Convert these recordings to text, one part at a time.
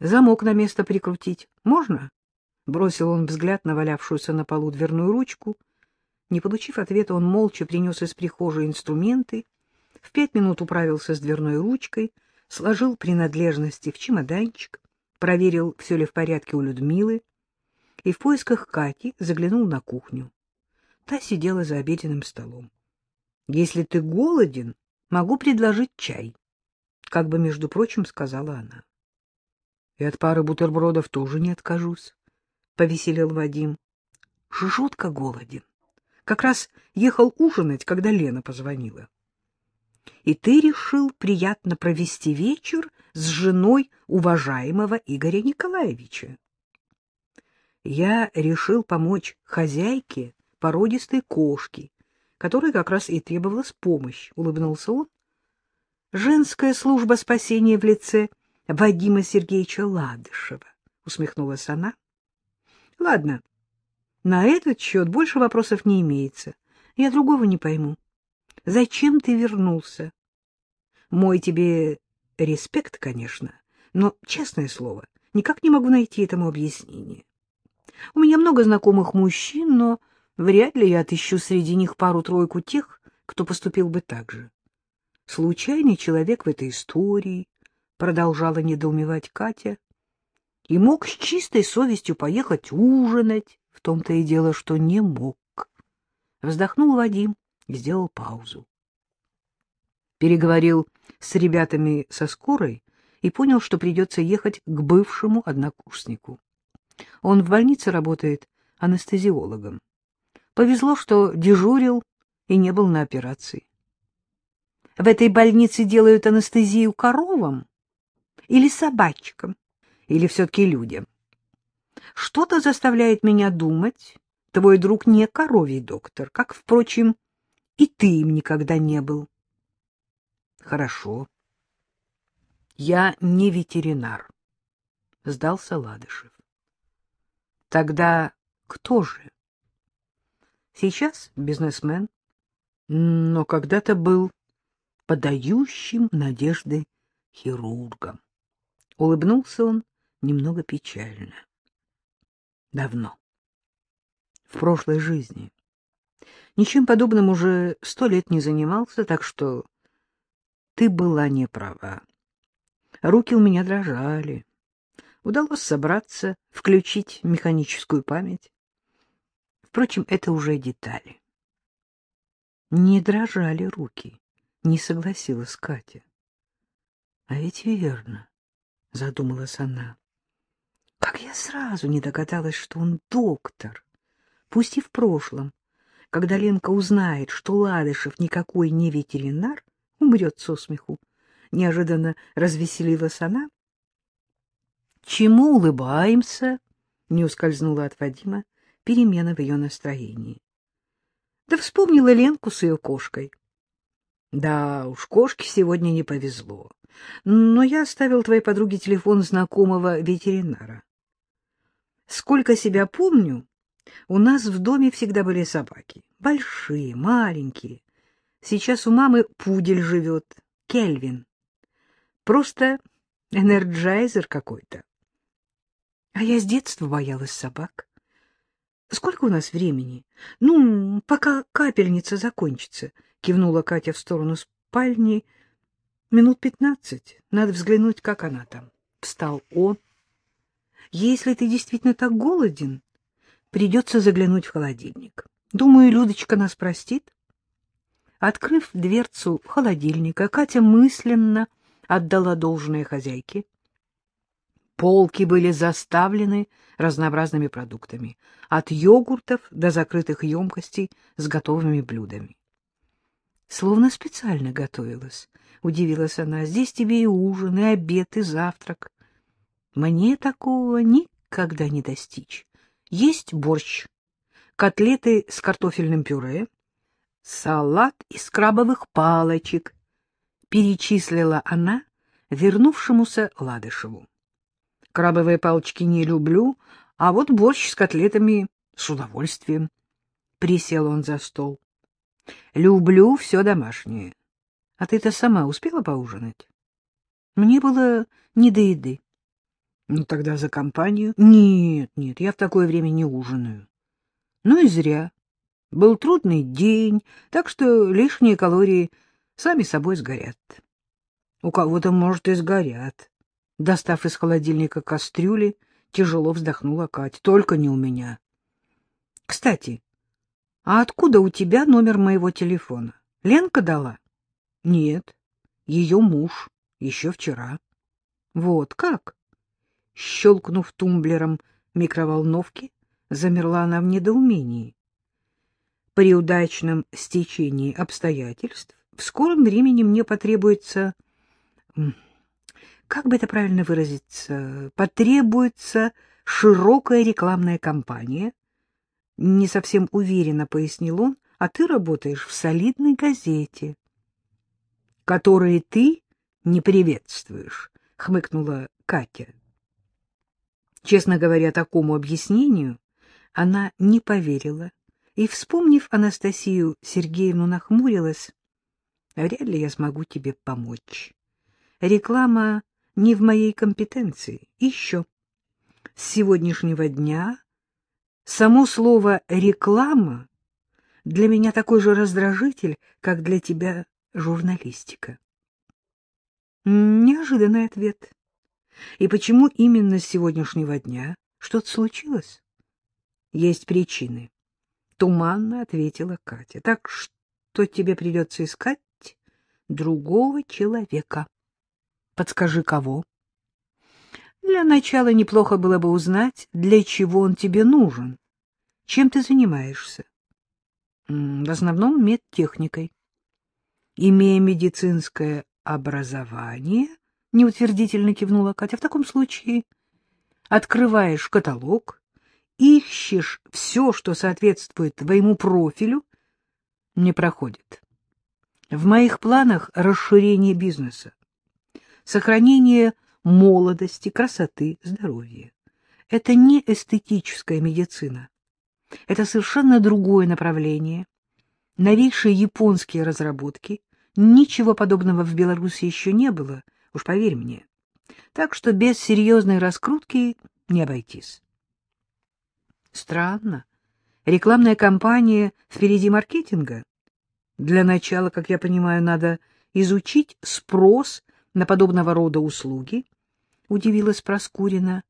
Замок на место прикрутить можно? Бросил он взгляд на валявшуюся на полу дверную ручку. Не получив ответа, он молча принес из прихожей инструменты, в пять минут управился с дверной ручкой, сложил принадлежности в чемоданчик, проверил, все ли в порядке у Людмилы, и в поисках Кати заглянул на кухню. Та сидела за обеденным столом. — Если ты голоден, могу предложить чай, — как бы, между прочим, сказала она. — И от пары бутербродов тоже не откажусь, — повеселел Вадим. — Жутко голоден. Как раз ехал ужинать, когда Лена позвонила. — И ты решил приятно провести вечер с женой уважаемого Игоря Николаевича? Я решил помочь хозяйке породистой кошки, которой как раз и требовалась помощь, — улыбнулся он. Женская служба спасения в лице Вадима Сергеевича Ладышева, — усмехнулась она. — Ладно, на этот счет больше вопросов не имеется. Я другого не пойму. Зачем ты вернулся? Мой тебе респект, конечно, но, честное слово, никак не могу найти этому объяснение. У меня много знакомых мужчин, но вряд ли я отыщу среди них пару-тройку тех, кто поступил бы так же. Случайный человек в этой истории, продолжала недоумевать Катя, и мог с чистой совестью поехать ужинать, в том-то и дело, что не мог. Вздохнул Вадим и сделал паузу. Переговорил с ребятами со скорой и понял, что придется ехать к бывшему однокурснику. Он в больнице работает анестезиологом. Повезло, что дежурил и не был на операции. В этой больнице делают анестезию коровам или собачкам, или все-таки людям. Что-то заставляет меня думать, твой друг не коровий доктор, как, впрочем, и ты им никогда не был. Хорошо. Я не ветеринар, — сдался Ладышев. Тогда кто же? Сейчас бизнесмен, но когда-то был подающим надежды хирургом. Улыбнулся он немного печально. Давно. В прошлой жизни. Ничем подобным уже сто лет не занимался, так что ты была не права. Руки у меня дрожали. Удалось собраться, включить механическую память. Впрочем, это уже детали. Не дрожали руки, не согласилась Катя. — А ведь верно, — задумалась она. — Как я сразу не догадалась, что он доктор, пусть и в прошлом. Когда Ленка узнает, что Ладышев никакой не ветеринар, умрет со смеху. Неожиданно развеселилась она Чему улыбаемся? Не ускользнула от Вадима перемена в ее настроении. Да вспомнила Ленку с ее кошкой. Да уж, кошке сегодня не повезло. Но я оставил твоей подруге телефон знакомого ветеринара. Сколько себя помню, у нас в доме всегда были собаки. Большие, маленькие. Сейчас у мамы пудель живет, Кельвин. Просто энерджайзер какой-то. А я с детства боялась собак. Сколько у нас времени? Ну, пока капельница закончится, кивнула Катя в сторону спальни. Минут пятнадцать. Надо взглянуть, как она там. Встал он. Если ты действительно так голоден, придется заглянуть в холодильник. Думаю, Людочка нас простит. Открыв дверцу холодильника, Катя мысленно отдала должное хозяйке. Полки были заставлены разнообразными продуктами, от йогуртов до закрытых емкостей с готовыми блюдами. Словно специально готовилась, удивилась она. Здесь тебе и ужин, и обед, и завтрак. Мне такого никогда не достичь. Есть борщ, котлеты с картофельным пюре, салат из крабовых палочек, перечислила она вернувшемуся Ладышеву. Крабовые палочки не люблю, а вот борщ с котлетами с удовольствием. Присел он за стол. Люблю все домашнее. А ты-то сама успела поужинать? Мне было не до еды. Ну, тогда за компанию. Нет, нет, я в такое время не ужинаю. Ну и зря. Был трудный день, так что лишние калории сами собой сгорят. У кого-то, может, и сгорят. Достав из холодильника кастрюли, тяжело вздохнула Катя. Только не у меня. Кстати, а откуда у тебя номер моего телефона? Ленка дала? Нет, ее муж еще вчера. Вот как? Щелкнув тумблером микроволновки, замерла она в недоумении. При удачном стечении обстоятельств в скором времени мне потребуется... Как бы это правильно выразиться? Потребуется широкая рекламная кампания. Не совсем уверенно пояснил он, а ты работаешь в солидной газете, которые ты не приветствуешь, — хмыкнула Катя. Честно говоря, такому объяснению она не поверила и, вспомнив Анастасию Сергеевну, нахмурилась. Вряд ли я смогу тебе помочь. Реклама не в моей компетенции. Еще. С сегодняшнего дня само слово «реклама» для меня такой же раздражитель, как для тебя журналистика. Неожиданный ответ. И почему именно с сегодняшнего дня? Что-то случилось? Есть причины. Туманно ответила Катя. Так что тебе придется искать другого человека. Подскажи, кого? Для начала неплохо было бы узнать, для чего он тебе нужен. Чем ты занимаешься? В основном медтехникой. Имея медицинское образование, неутвердительно кивнула Катя, в таком случае открываешь каталог, ищешь все, что соответствует твоему профилю, не проходит. В моих планах расширение бизнеса, сохранение молодости, красоты, здоровья. Это не эстетическая медицина. Это совершенно другое направление. Новейшие японские разработки. Ничего подобного в Беларуси еще не было, уж поверь мне. Так что без серьезной раскрутки не обойтись. Странно. Рекламная кампания впереди маркетинга. Для начала, как я понимаю, надо изучить спрос на подобного рода услуги, — удивилась Проскурина.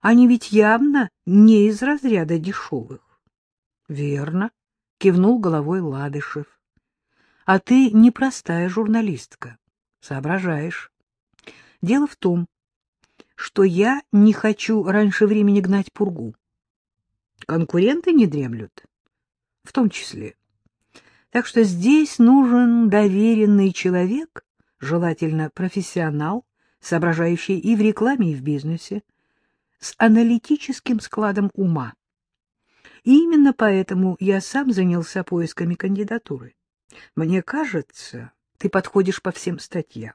Они ведь явно не из разряда дешевых. — Верно, — кивнул головой Ладышев. — А ты непростая журналистка, соображаешь. Дело в том, что я не хочу раньше времени гнать пургу. Конкуренты не дремлют, в том числе. Так что здесь нужен доверенный человек, желательно профессионал, соображающий и в рекламе, и в бизнесе, с аналитическим складом ума. И именно поэтому я сам занялся поисками кандидатуры. Мне кажется, ты подходишь по всем статьям.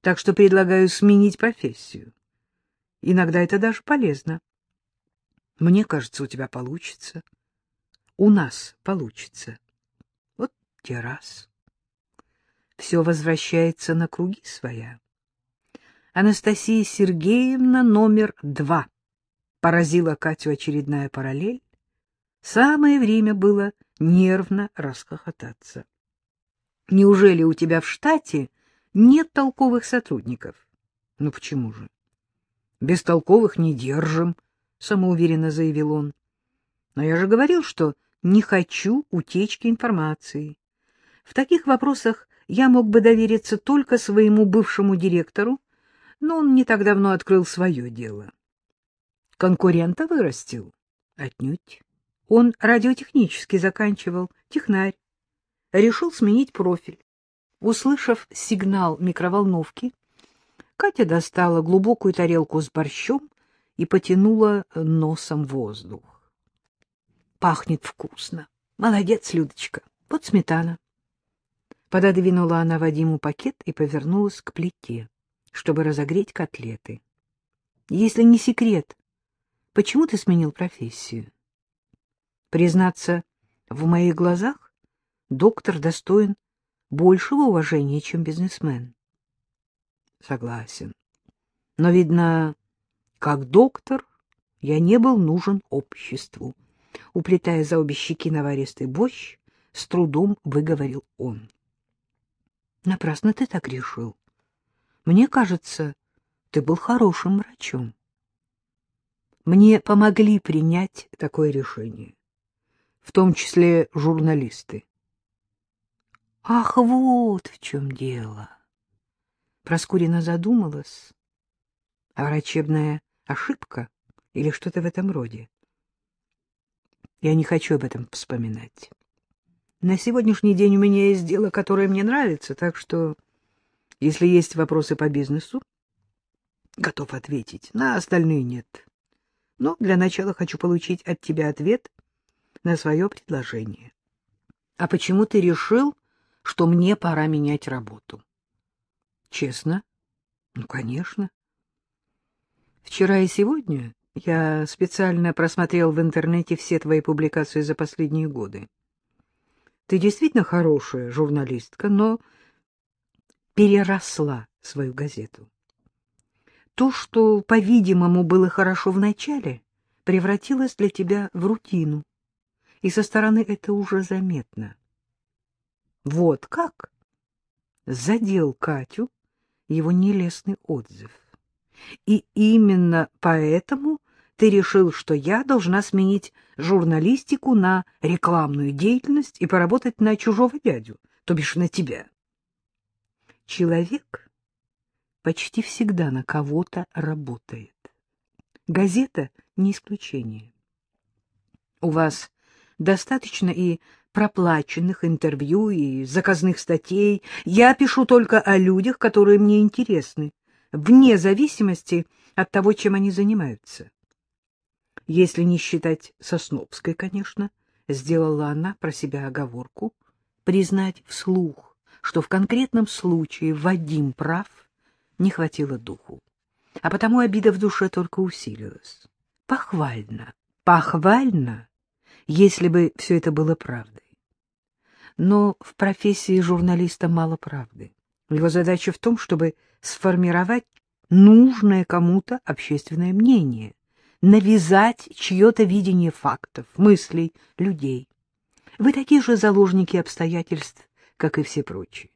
Так что предлагаю сменить профессию. Иногда это даже полезно. Мне кажется, у тебя получится. У нас получится. Вот те раз. Все возвращается на круги своя. Анастасия Сергеевна номер два. Поразила Катю очередная параллель. Самое время было нервно расхохотаться. Неужели у тебя в штате нет толковых сотрудников? Ну почему же? Без толковых не держим, самоуверенно заявил он. Но я же говорил, что не хочу утечки информации. В таких вопросах я мог бы довериться только своему бывшему директору но он не так давно открыл свое дело. Конкурента вырастил? Отнюдь. Он радиотехнически заканчивал, технарь. Решил сменить профиль. Услышав сигнал микроволновки, Катя достала глубокую тарелку с борщом и потянула носом воздух. Пахнет вкусно. Молодец, Людочка. Вот сметана. Пододвинула она Вадиму пакет и повернулась к плите чтобы разогреть котлеты. Если не секрет, почему ты сменил профессию? Признаться, в моих глазах доктор достоин большего уважения, чем бизнесмен. Согласен. Но, видно, как доктор я не был нужен обществу. Уплетая за обе щеки наваристый борщ, с трудом выговорил он. — Напрасно ты так решил. Мне кажется, ты был хорошим врачом. Мне помогли принять такое решение, в том числе журналисты. Ах, вот в чем дело. Проскурина задумалась. А врачебная ошибка или что-то в этом роде? Я не хочу об этом вспоминать. На сегодняшний день у меня есть дело, которое мне нравится, так что, если есть вопросы по бизнесу, готов ответить. На остальные нет. Но для начала хочу получить от тебя ответ на свое предложение. А почему ты решил, что мне пора менять работу. Честно? Ну, конечно. Вчера и сегодня я специально просмотрел в интернете все твои публикации за последние годы. Ты действительно хорошая журналистка, но переросла свою газету. То, что, по-видимому, было хорошо в начале, превратилось для тебя в рутину, и со стороны это уже заметно. Вот как? Задел Катю его нелестный отзыв. И именно поэтому ты решил, что я должна сменить журналистику на рекламную деятельность и поработать на чужого дядю, то бишь на тебя. Человек почти всегда на кого-то работает. Газета — не исключение. У вас достаточно и проплаченных интервью и заказных статей. Я пишу только о людях, которые мне интересны, вне зависимости от того, чем они занимаются. Если не считать Сосновской, конечно, сделала она про себя оговорку, признать вслух, что в конкретном случае Вадим прав, не хватило духу. А потому обида в душе только усилилась. Похвально, похвально, если бы все это было правдой. Но в профессии журналиста мало правды. Его задача в том, чтобы сформировать нужное кому-то общественное мнение, навязать чье-то видение фактов, мыслей, людей. Вы такие же заложники обстоятельств, как и все прочие.